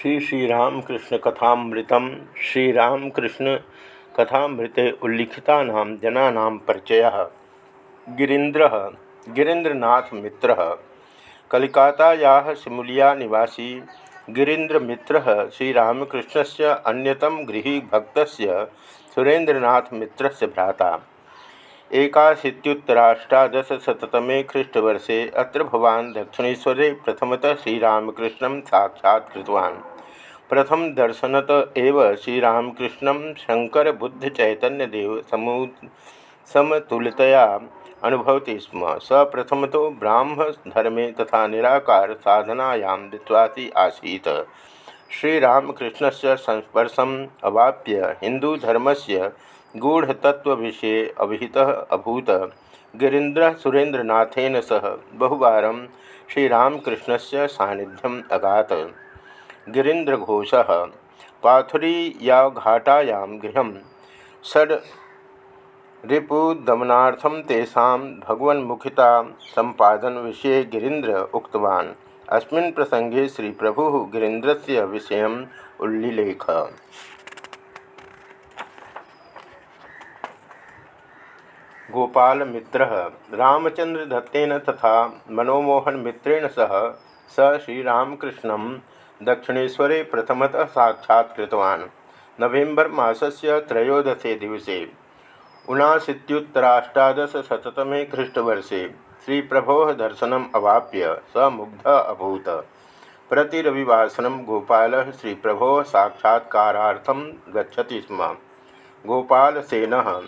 श्री श्री श्रीरामकृष्ण कथामृत श्रीरामकृष्ण कथामृते उल्लिखिता जना परिचय। गिरीन्द्र गिरीन्द्रनाथ मित्र। कलिकाताया सिमुलिया निवासी गिरीन्द्र मित्र श्रीरामकृष्ण से अन्यतम गृही भक्त सुरेन्द्रनाथ मित्र भ्राता। एकाशीत्युत्तराष्टादशतमे ख्रीष्टवर्षे अत्र भवान् दक्षिणेश्वरे प्रथमतः श्रीरामकृष्ण साक्षात्तवान् प्रथम दर्शनत एव श्रीरामकृष्ण शंकर बुद्ध चैतन्यदेव समू, समतुलतया अनुभवती स्म। स प्रथम तो ब्राह्म धर्मे तथा निराकार साधनायां विश्वासी आसीत्। श्रीरामकृष्ण से संस्पर्शम अवाप्य हिंदूधर्मस्य गूढ़तत्व विषय अभिहित अभूत। गिरीन्द्र सुरेन्द्रनाथेन सह बहुवार श्रीरामकृष्ण से सानिध्यम अगात। गिरीन्द्रघोष पाथुरीयाघाटायां गृह षड् रिपुदमनार्थं तेषां भगवन्मुखिता संपादन विषय गिरीन्द्र उक्तवान्। अस्मिन् प्रसंगे श्री प्रभु गिरीन्द्र से विषय उल्लिलेख। गोपाल मित्र रामचंद्र दत्तेन तथा मनोमोहन मित्रेण सह स श्रीरामकृष्ण दक्षिणेशरे प्रथमतः साक्षात्तवान् नवेम्बर मासस्य त्रयोदशे दिवसे। ऊनाशीत्युत्तराष्टादशशततमे ख्रीष्टवर्षे श्रीप्रभोः दर्शनम् अवाप्य स मुग्ध अभूत। प्रतिरविवासनं गोपालः श्रीप्रभोः साक्षात्कारार्थं गच्छति स्म। गोपालसेनः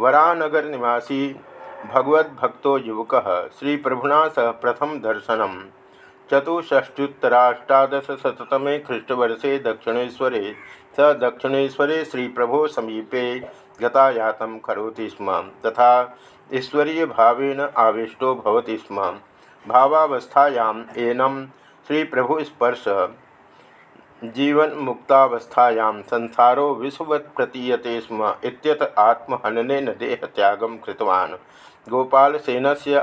वरानगर निवासी भगवद्भक्तो युवक श्री प्रभुना सह प्रथम दर्शन चतुष्टुतराष्टादशतमे ख्रीष्टवर्षे दक्षिणेशरे स दक्षिणेशरे श्री प्रभो समीपे गतायात करोति स्म, तथा ईश्वरीय भावेन आविष्टो भवति स्म। भावावस्थायाम् एनं श्री प्रभु स्पर्श। जीवन मुक्तावस्थायां संसारो विश्ववत् प्रतीयते स्म इत्यत आत्महननेन देहत्यागं कृतवान्।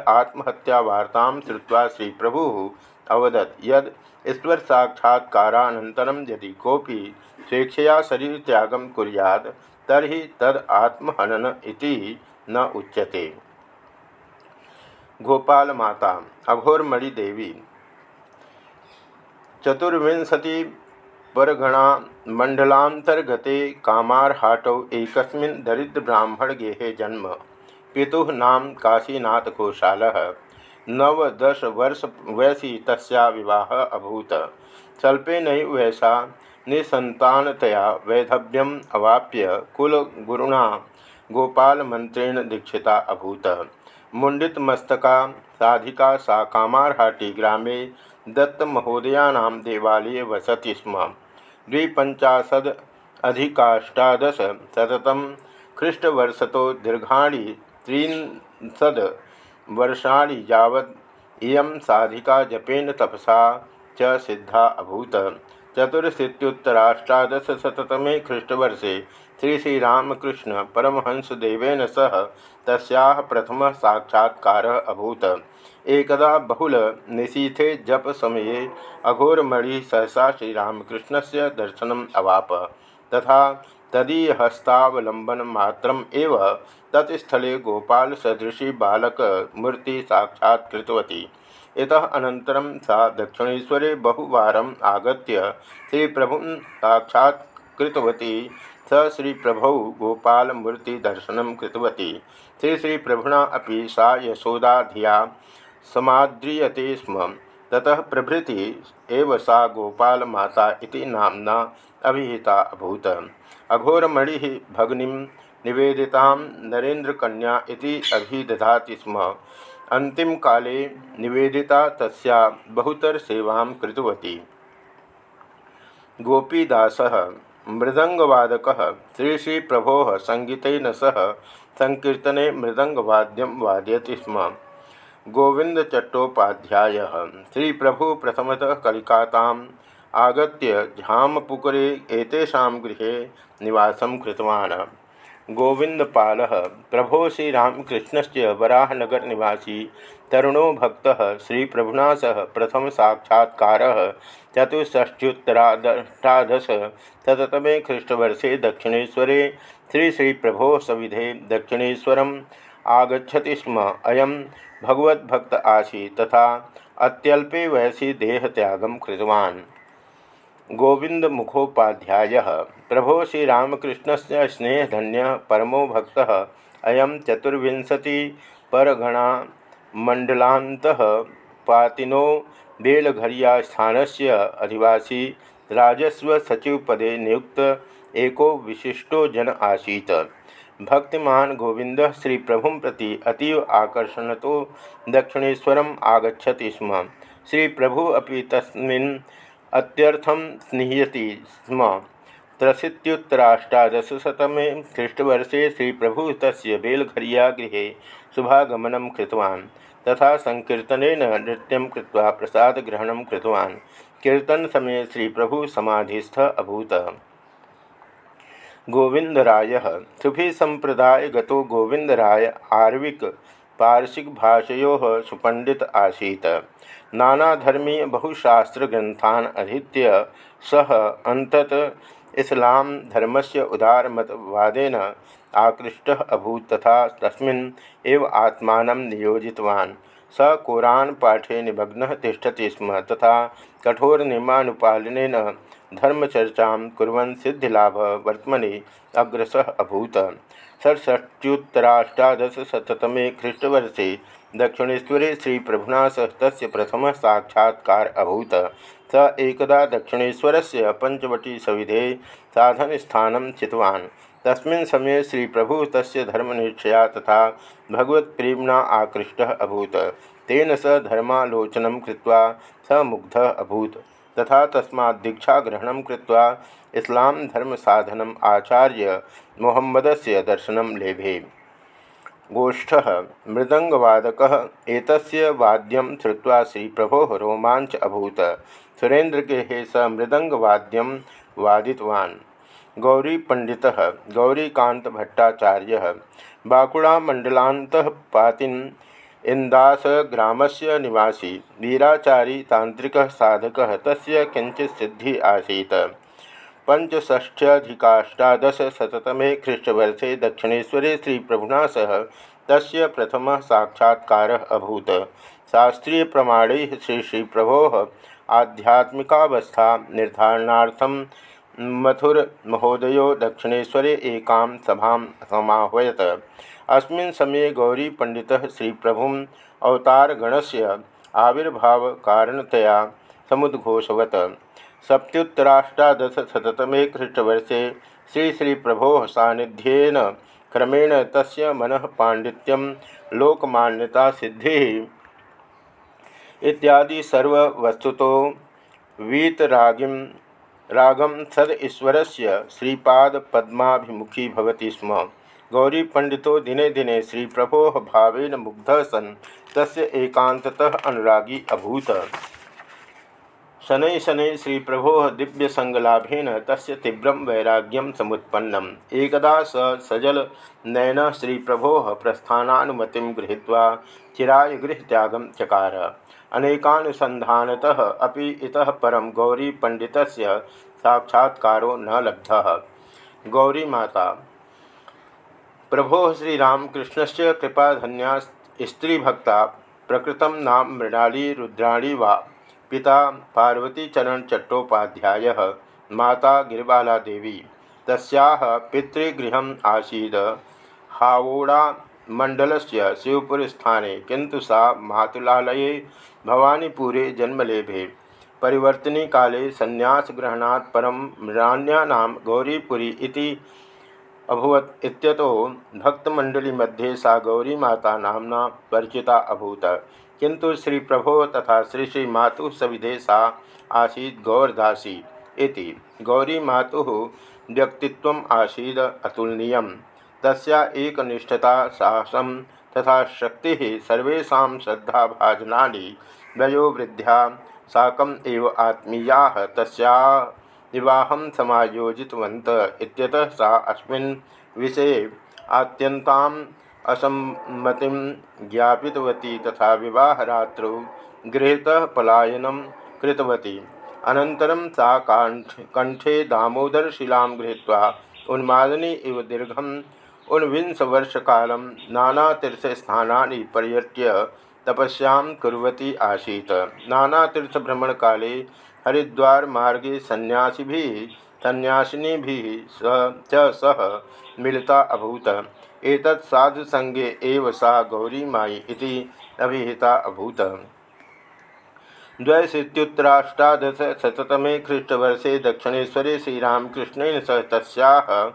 आत्महत्यावार्तां श्रुत्वा श्रीप्रभुः अवदत् यद् ईश्वरसाक्षात्कारानन्तरं यदि कोऽपि स्वेच्छया शरीरत्यागं कुर्यात्, तर्हि तद् आत्महनन इति न उच्यते। गोपालमाता, अघोरमणिदेवी, चतुर्विंशति परगणा मंडलांतर्गते कामारहाटौ एक दरिद्रब्राह्मणगेहे जन्म। पिता नाम काशीनाथ कौशाल नवदश वर्ष वयसी तस्या विवाह अभूत। स्वल्पेन वयसा निसंतानतया वैधव्यम अवाप्य कुलगुरुणा गोपालमंत्रेण दीक्षिता अभूत। मुंडितमस्तका साधिका सा कामारहाटी ग्रामे दत्तमहोदयानां देवालये वसति स्म। द्विपञ्चाशद अधिकाष्टादशशततम ख्रीष्टवर्षतो दीर्घाणि त्रिंशद वर्षाणि यावत् साधिका जपेन तपसा च सिद्धा अभूत। चतुरशीत्युत्तराष्टादशशततमे ख्रीष्टवर्षे श्री श्रीरामकृष्ण परमहंसदेवेन सह प्रथमः साक्षात्कारः अभूत। एकदा बहुल निशीथे जप समये अघोरमणि सहसा श्रीरामकृष्ण से दर्शन अवाप। तथा तदीयहस्तावलंबन मात्रम एव तत्स्थले गोपाल सदृशी बालक मूर्ति साक्षात्तवती इतः अनन्तरं सा दक्षिणेश्वरे बहुवारम् आगत्य श्रीप्रभुं साक्षात्कृतवती स श्रीप्रभौ गोपालमूर्तिदर्शनं कृतवती। श्री श्रीप्रभुना अपि सा यशोदा धिया। समाद्रियते स्म। ततः प्रभृति सा गोपाल माता इति नामना अभिहिता अभूत। अघोरमणि भगनी निवेदिता नरेन्द्रकन्या इति अभिदधाति स्म। काले निवेदिता तस्या बहुतर सेवां कृतवती। गोपीदासः मृदंगवादक श्री श्री प्रभो संगीतेन सह संकीर्तने मृदंगवाद्यम वादयति स्म। गोविंद चट्टोपाध्याय। श्री प्रभु प्रथमतः कलिकाताम् आगत्य झामपुकुरे एतेषां गृहे निवासं कृतवान्। गोविंदपाल प्रभो श्रीरामकृष्ण से वराहनगर निवासी तरुणो भक्त श्री प्रभुना सह प्रथम साक्षात्कार चतुष्टुतराष्टादश शततमे ख्रीष्टवर्षे दक्षिणेशरे श्री श्री प्रभो सविधे दक्षिणेशरम आगछति स्म। अयम भगवद्भक्त आसी तथा अत्यल्पे वयसी देहत्यागं कृतवान्। गोविंद मुखोपाध्याय प्रभो श्रीरामकृष्ण से स्नेहधन्य परमो भक्त। अयम चतुर्विंशति परगणा मंडलांत पातिनो बेलघरिया स्थान से अधिवासी राजस्व सचिव पदे नियुक्त एको विशिष्टो जन आसीत। भक्तिमान गोविंद श्री प्रभु प्रति अतीव आकर्षण तो दक्षिणेशरम आगछति स्म। श्री प्रभु अभी तस्मिन् अत्यर्थम स्म। त्रशीत्युत्तराष्टादशतमे ख्रीष्टवर्षे श्री प्रभु तस्य बेलघरिया गृह शुभागमन तथा संकीर्तन नृत्य कृत्वा कीर्तन समय श्री प्रभु समाधिस्थ अभूत। गोविंदराय। सुफी संप्रदाय गतो गोविंदराय आर्विक पार्शिक भाषयो सुपंडित आसीत। नानाधर्मीय बहुशास्त्र अधीत्य सह अंतत इस्लाम धर्मस्य उदारमतवादेन आकृष्ट अभूत तथा तस्मिन् एव आत्मानं नियोजितवान्। स कोरान पाठे निमग्न तिष्ठति स्म तथा कठोर नियमानुपालनेन धर्मचर्चा कुर्वन् सिद्धिलाभ वर्तमनि अग्रसः अभूत। षट्षष्ट्युत्तराष्टादशशततमे ख्रीष्टवर्षे दक्षिणेश्वरे श्री प्रभुना सह तस्य प्रथम साक्षात्कार अभूत। स एकदा दक्षिणेश्वर से पंचवटी सविधे साधन स्थान चितवान् तस्मिन् समये श्री प्रभु तस्य धर्मनिष्ठया तथा भगवत्प्रेम्णा आकृष्ट अभूत। तेन स धर्मालोचन कृत्वा स मुग्ध अभूत। तथा तस्मा दीक्षाग्रहण कृत्वा इस्लाम धर्म साधनम आचार्य मोहम्मद से दर्शन लेभे। गोष्ठ मृदंगवादक वाद्यम श्रुवा श्री प्रभो रोमांच अभूत। सुरेन्द्रगृहे स मृदंगवाद्यम वादितवान्। गौरीपण्डितः गौरीकान्तभट्टाचार्यः बाकुड़ामण्डलान्तः पातिन् इन्दासग्रामस्य निवासी, वीराचारी तान्त्रिकः साधकः तस्य किञ्चित् सिद्धिः आसीत्। पंचष्ट्यधिकाष्टादशतमे ख्रीष्टवर्षे श्री प्रभुना सह प्रथम साक्षात्कार अभूत। शास्त्रीय प्रमाण श्री श्री प्रभो आध्यात्मिकावस्था मथुर महोदयो दक्षिणेशरे एकां सभां समाह्वयत। अस्मिन् समये गौरी पंडितः श्री प्रभुम् अवतारगणस्य आविर्भावकारणतया समुद्घोषवत। सप्तुत्तराष्टादशतमे ख्रीष्टवर्षे श्री श्री प्रभो सानिध्येन क्रमेण तस्य मन पांडित्यम लोकमान्यता सिद्धि इत्यादि सर्ववस्तुतो वीतरागिम रागम सद ईश्वर से श्रीपाद पद्माभिमुखी भवति स्म। गौरी पंडितो दिने दिने श्री प्रभो भावेन मुग्ध सन। तस्य एकांततः अनुरागी अभूत। शनै शनै श्री प्रभो दिव्य संगलाभेन तस्य तीव्रं वैराग्यम समुत्पन्नम। एकदा स सजल नयन श्री प्रभो प्रस्थानानुमति गृहीत्वा चिराय गृहत्यागं चकार। अनेकानुसंधानतः अपि इतः परं गौरीपण्डितस्य साक्षात्कारो न लब्धः। गौरीमाता प्रभो श्रीरामकृष्णस्य कृपाधन्या स्त्रीभक्ता, प्रकृत नाम मृणाली, रुद्राणी वा। पिता पार्वतीचरण चट्टोपाध्याय, माता गिरिबाला देवी तस्याः पितृगृहम् आसीद। हावोड़ा मण्डलस्य शिवपुरस्थाने किंतु सा मातुलालये भवानीपुरे जन्मलेभे। परिवर्तनी काले संन्यासग्रहणात् परं मृणान्यानां गौरीपुरी अभवत् इत्यतो भक्तमण्डलीमध्ये सा गौरीमाता नाम्ना परिचिता अभूत। किंतु श्री प्रभो तथा श्री श्री मातु सविधे सा आसीद गौरदासी इति गौरी मातु व्यक्तित्व आसीद अतुलनीय तस्या एकनिष्ठता, साहसम तथा शक्ति सर्वेशा श्रद्धा भाजना वृद्ध्या साकम एव आत्मीया तस्या। विवाह समायोजितवंत इत्यतः सा अस्मिन् ज्ञापितवती तथा विवाह रात्रौ गृहतः पलायनं कृतवती। अनन्तरं सा कण्ठे दामोदरशिलां गृहीत्वा उन्मादनी इव दीर्घम् ऊनविंशवर्षकालं नानातीर्थस्थानानि पर्यट्य तपस्या कुर्वती आसीत्। नानातीर्थभ्रमणकाले हरिद्वारमार्गे सन्यासी सन्यासिनी च सह मिलता अभूत। एक साधुसंगे एव सा गौरीमाई इति अभिहिता अभूत। द्वैशीत्युत्तराष्टादशशततमे ख्रीष्टवर्षे दक्षिणेश्वरे श्रीरामकृष्णेन सह तस्याः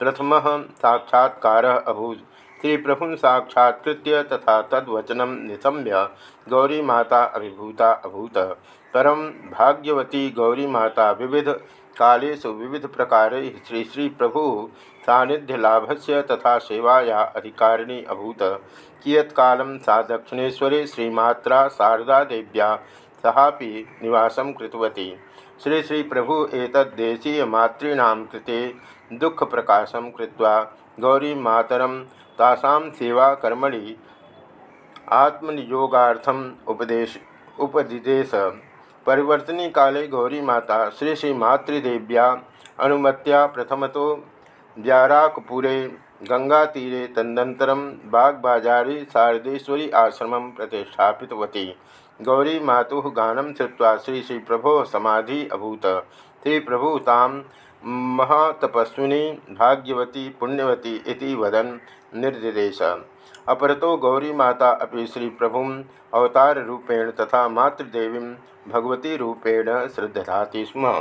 प्रथमः साक्षात्कारः अभूत्। श्रीप्रभुं साक्षात्कृत्य तथा तद्वचनं निशम्य गौरीमाता अभिभूता अभूत। परं भाग्यवती गौरीमाता विविध कालेषु विविध प्रकार श्री श्री प्रभु सानिध्यलाभ से तथा सेवाया अधिकारिणी अभूत। कियत्ल सा दक्षिणेशरे श्रीमात्रा शारदादेव्या सहापि निवासं कृतवती। श्री श्री प्रभु एतद्देशीयमातॄणां कृते दुःखप्रकाशं कृत्वा गौरीमातरं तासां सेवाकर्मणि आत्मनियोगार्थम् उपदेश, उपदिदेश। परिवर्तनी काले गौरी माता श्री श्री मातृदेव्या अनुमत्या प्रथम तो ब्याराकपुरे गंगातीरे तदनन्तरं बागबाजारी शारदेश्वरी आश्रम प्रतिष्ठापितवती। गौरी मातुः गानं श्रुत्वा श्री श्री प्रभो समाधि अभूत। श्री प्रभु, तां महातपस्विनी भाग्यवती पुण्यवती इति वदन् निर्दिदेश अपरतो गौरी माता अभी श्री प्रभु अवतार रूपेण तथा मातृदेवी भगवती रूपेण श्रद्धाति स्म।